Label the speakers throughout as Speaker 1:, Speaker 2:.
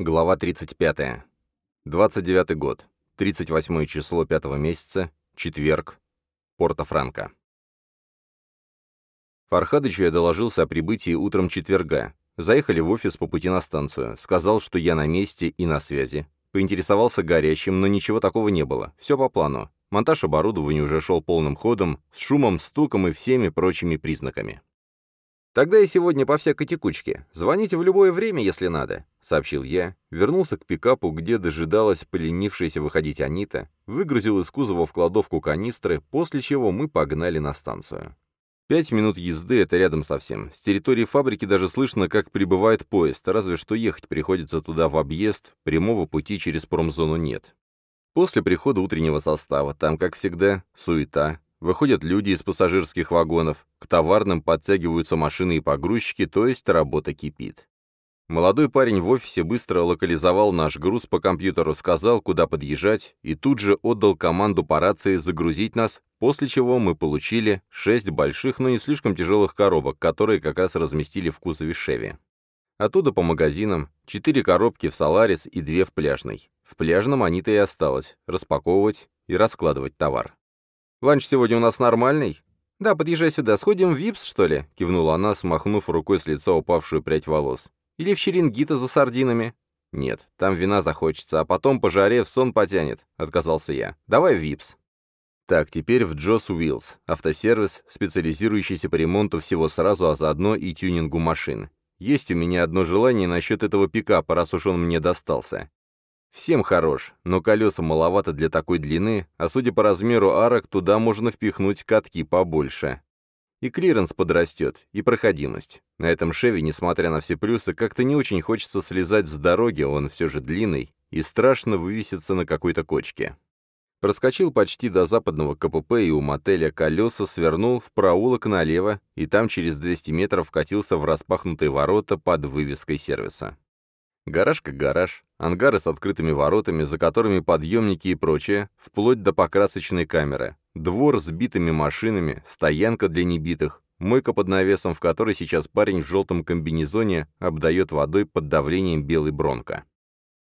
Speaker 1: Глава 35. 29 год. 38 число 5 месяца. Четверг. Порто-Франко. Фархадычу я доложился о прибытии утром четверга. Заехали в офис по пути на станцию. Сказал, что я на месте и на связи. Поинтересовался горящим, но ничего такого не было. Все по плану. Монтаж оборудования уже шел полным ходом, с шумом, стуком и всеми прочими признаками. «Тогда и сегодня по всякой текучке. Звоните в любое время, если надо», — сообщил я, вернулся к пикапу, где дожидалась поленившаяся выходить Анита, выгрузил из кузова в кладовку канистры, после чего мы погнали на станцию. Пять минут езды — это рядом совсем. С территории фабрики даже слышно, как прибывает поезд, разве что ехать приходится туда в объезд, прямого пути через промзону нет. После прихода утреннего состава, там, как всегда, суета, Выходят люди из пассажирских вагонов, к товарным подтягиваются машины и погрузчики, то есть работа кипит. Молодой парень в офисе быстро локализовал наш груз по компьютеру, сказал, куда подъезжать, и тут же отдал команду по рации загрузить нас, после чего мы получили шесть больших, но не слишком тяжелых коробок, которые как раз разместили в кузове Шеви. Оттуда по магазинам, четыре коробки в Соларис и две в пляжной. В пляжном они-то и осталось, распаковывать и раскладывать товар. Ланч сегодня у нас нормальный?» «Да, подъезжай сюда. Сходим в Випс, что ли?» — кивнула она, смахнув рукой с лица упавшую прядь волос. «Или в Черенгита за сардинами?» «Нет, там вина захочется, а потом по жаре в сон потянет», — отказался я. «Давай в Випс». Так, теперь в Джос Уиллс, автосервис, специализирующийся по ремонту всего сразу, а заодно и тюнингу машин. Есть у меня одно желание насчет этого пикапа, раз уж он мне достался. Всем хорош, но колеса маловато для такой длины, а судя по размеру арок, туда можно впихнуть катки побольше. И клиренс подрастет, и проходимость. На этом шеве, несмотря на все плюсы, как-то не очень хочется слезать с дороги, он все же длинный, и страшно вывеситься на какой-то кочке. Проскочил почти до западного КПП и у мотеля колеса свернул в проулок налево, и там через 200 метров вкатился в распахнутые ворота под вывеской сервиса. Гараж как гараж, ангары с открытыми воротами, за которыми подъемники и прочее, вплоть до покрасочной камеры, двор с битыми машинами, стоянка для небитых, мойка под навесом, в которой сейчас парень в желтом комбинезоне обдает водой под давлением белый Bronco.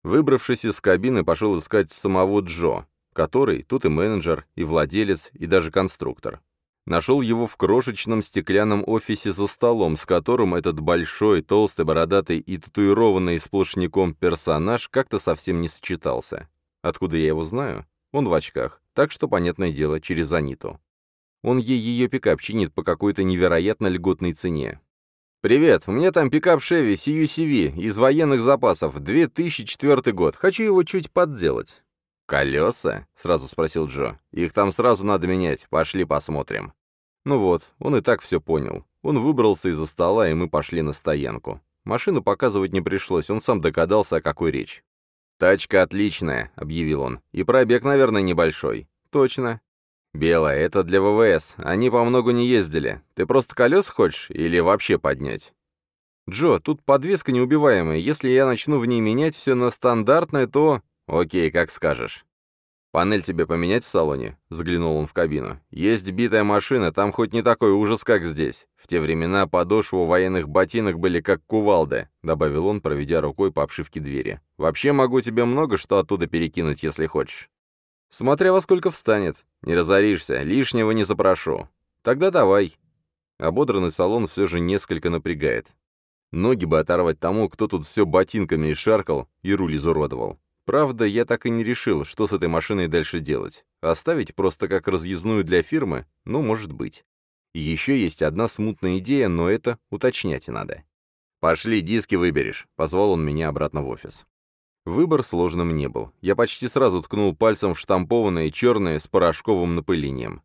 Speaker 1: Выбравшись из кабины, пошел искать самого Джо, который тут и менеджер, и владелец, и даже конструктор. Нашел его в крошечном стеклянном офисе за столом, с которым этот большой, толстый, бородатый и татуированный сплошняком персонаж как-то совсем не сочетался. Откуда я его знаю? Он в очках, так что, понятное дело, через Аниту. Он ей ее пикап чинит по какой-то невероятно льготной цене. «Привет, у меня там пикап Chevy CUCV из военных запасов, 2004 год. Хочу его чуть подделать». «Колеса?» — сразу спросил Джо. «Их там сразу надо менять. Пошли посмотрим». Ну вот, он и так все понял. Он выбрался из-за стола, и мы пошли на стоянку. Машину показывать не пришлось, он сам догадался, о какой речь. «Тачка отличная», — объявил он. «И пробег, наверное, небольшой». «Точно». «Белая, это для ВВС. Они по многу не ездили. Ты просто колес хочешь или вообще поднять?» «Джо, тут подвеска неубиваемая. Если я начну в ней менять все на стандартное, то...» «Окей, как скажешь». «Панель тебе поменять в салоне?» — заглянул он в кабину. «Есть битая машина, там хоть не такой ужас, как здесь. В те времена подошвы военных ботинок были как кувалды», — добавил он, проведя рукой по обшивке двери. «Вообще могу тебе много что оттуда перекинуть, если хочешь». «Смотря во сколько встанет. Не разоришься, лишнего не запрошу. Тогда давай». Ободранный салон все же несколько напрягает. Ноги бы оторвать тому, кто тут все ботинками и шаркал, и руль изуродовал. Правда, я так и не решил, что с этой машиной дальше делать. Оставить просто как разъездную для фирмы? Ну, может быть. Еще есть одна смутная идея, но это уточнять надо. «Пошли, диски выберешь», — позвал он меня обратно в офис. Выбор сложным не был. Я почти сразу ткнул пальцем в штампованное черное с порошковым напылением.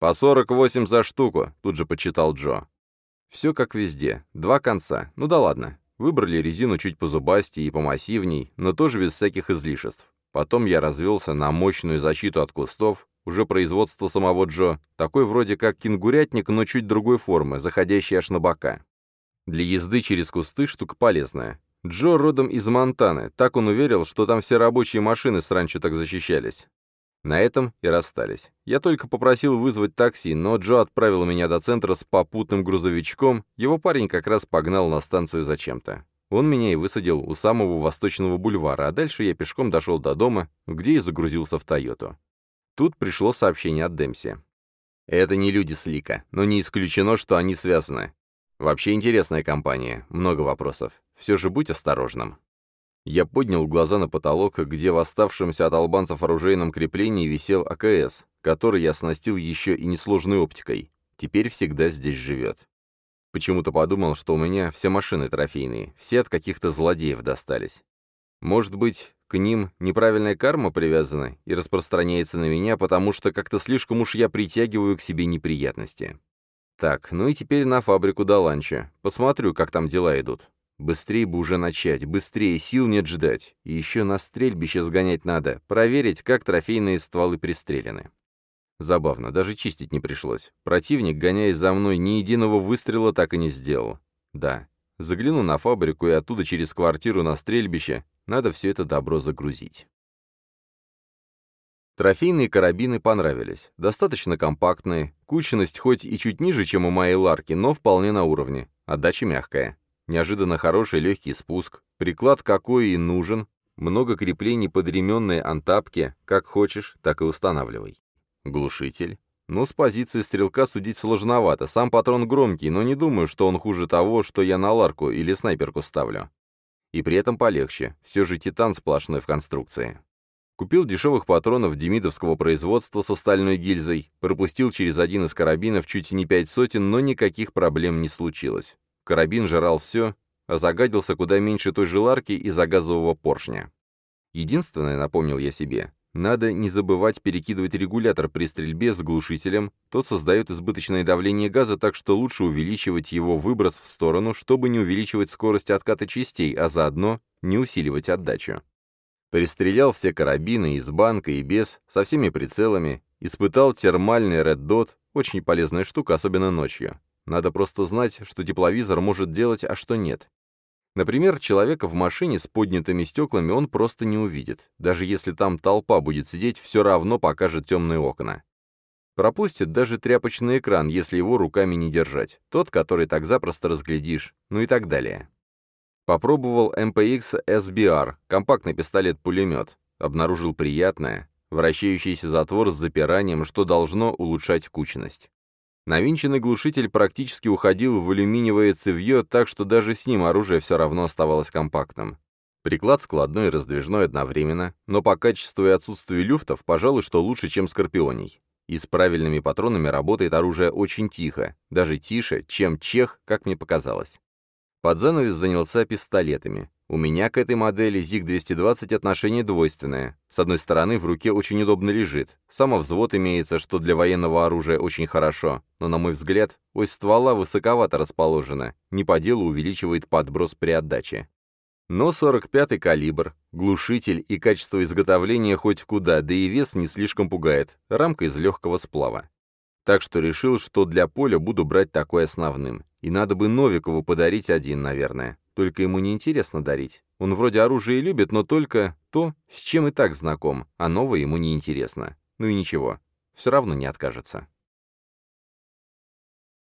Speaker 1: «По 48 за штуку», — тут же почитал Джо. «Все как везде. Два конца. Ну да ладно. Выбрали резину чуть позубастее и помассивней, но тоже без всяких излишеств. Потом я развелся на мощную защиту от кустов, уже производство самого Джо, такой вроде как кенгурятник, но чуть другой формы, заходящий аж на бока. Для езды через кусты штука полезная. Джо родом из Монтаны, так он уверил, что там все рабочие машины с ранчо так защищались. На этом и расстались. Я только попросил вызвать такси, но Джо отправил меня до центра с попутным грузовичком, его парень как раз погнал на станцию зачем-то. Он меня и высадил у самого восточного бульвара, а дальше я пешком дошел до дома, где и загрузился в Тойоту. Тут пришло сообщение от Демси. Это не люди Слика, но не исключено, что они связаны. Вообще интересная компания, много вопросов. Все же будь осторожным. Я поднял глаза на потолок, где в оставшемся от албанцев оружейном креплении висел АКС, который я оснастил еще и несложной оптикой. Теперь всегда здесь живет. Почему-то подумал, что у меня все машины трофейные, все от каких-то злодеев достались. Может быть, к ним неправильная карма привязана и распространяется на меня, потому что как-то слишком уж я притягиваю к себе неприятности. Так, ну и теперь на фабрику до ланча. Посмотрю, как там дела идут. Быстрее бы уже начать, быстрее, сил нет ждать. И еще на стрельбище сгонять надо, проверить, как трофейные стволы пристрелены. Забавно, даже чистить не пришлось. Противник, гоняясь за мной, ни единого выстрела так и не сделал. Да, загляну на фабрику и оттуда через квартиру на стрельбище. Надо все это добро загрузить. Трофейные карабины понравились. Достаточно компактные, кучность хоть и чуть ниже, чем у моей ларки, но вполне на уровне. Отдача мягкая. Неожиданно хороший легкий спуск. Приклад какой и нужен. Много креплений под ременные антапки. Как хочешь, так и устанавливай. Глушитель. Ну, с позиции стрелка судить сложновато. Сам патрон громкий, но не думаю, что он хуже того, что я на ларку или снайперку ставлю. И при этом полегче. Все же титан сплошной в конструкции. Купил дешевых патронов демидовского производства с стальной гильзой, пропустил через один из карабинов чуть не пять сотен, но никаких проблем не случилось. Карабин жрал все, а загадился куда меньше той же ларки из-за газового поршня. Единственное, напомнил я себе, надо не забывать перекидывать регулятор при стрельбе с глушителем, тот создает избыточное давление газа, так что лучше увеличивать его выброс в сторону, чтобы не увеличивать скорость отката частей, а заодно не усиливать отдачу. Перестрелял все карабины из банка и без, со всеми прицелами, испытал термальный Red Dot, очень полезная штука, особенно ночью. Надо просто знать, что тепловизор может делать, а что нет. Например, человека в машине с поднятыми стеклами он просто не увидит. Даже если там толпа будет сидеть, все равно покажет темные окна. Пропустит даже тряпочный экран, если его руками не держать. Тот, который так запросто разглядишь, ну и так далее. Попробовал MPX SBR, компактный пистолет-пулемет. Обнаружил приятное, вращающийся затвор с запиранием, что должно улучшать кучность. Навинченный глушитель практически уходил в алюминиевое цевье, так что даже с ним оружие все равно оставалось компактным. Приклад складной и раздвижной одновременно, но по качеству и отсутствию люфтов, пожалуй, что лучше, чем Скорпионий. И с правильными патронами работает оружие очень тихо, даже тише, чем чех, как мне показалось. Под занавес занялся пистолетами. У меня к этой модели ЗИГ-220 отношение двойственное. С одной стороны, в руке очень удобно лежит. Самовзвод имеется, что для военного оружия очень хорошо. Но, на мой взгляд, ось ствола высоковато расположена. Не по делу увеличивает подброс при отдаче. Но 45-й калибр, глушитель и качество изготовления хоть куда, да и вес не слишком пугает. Рамка из легкого сплава. Так что решил, что для поля буду брать такой основным. И надо бы Новикову подарить один, наверное. Только ему не интересно дарить. Он вроде оружие любит, но только то, с чем и так знаком, а новое ему не интересно. Ну и ничего, все равно не откажется.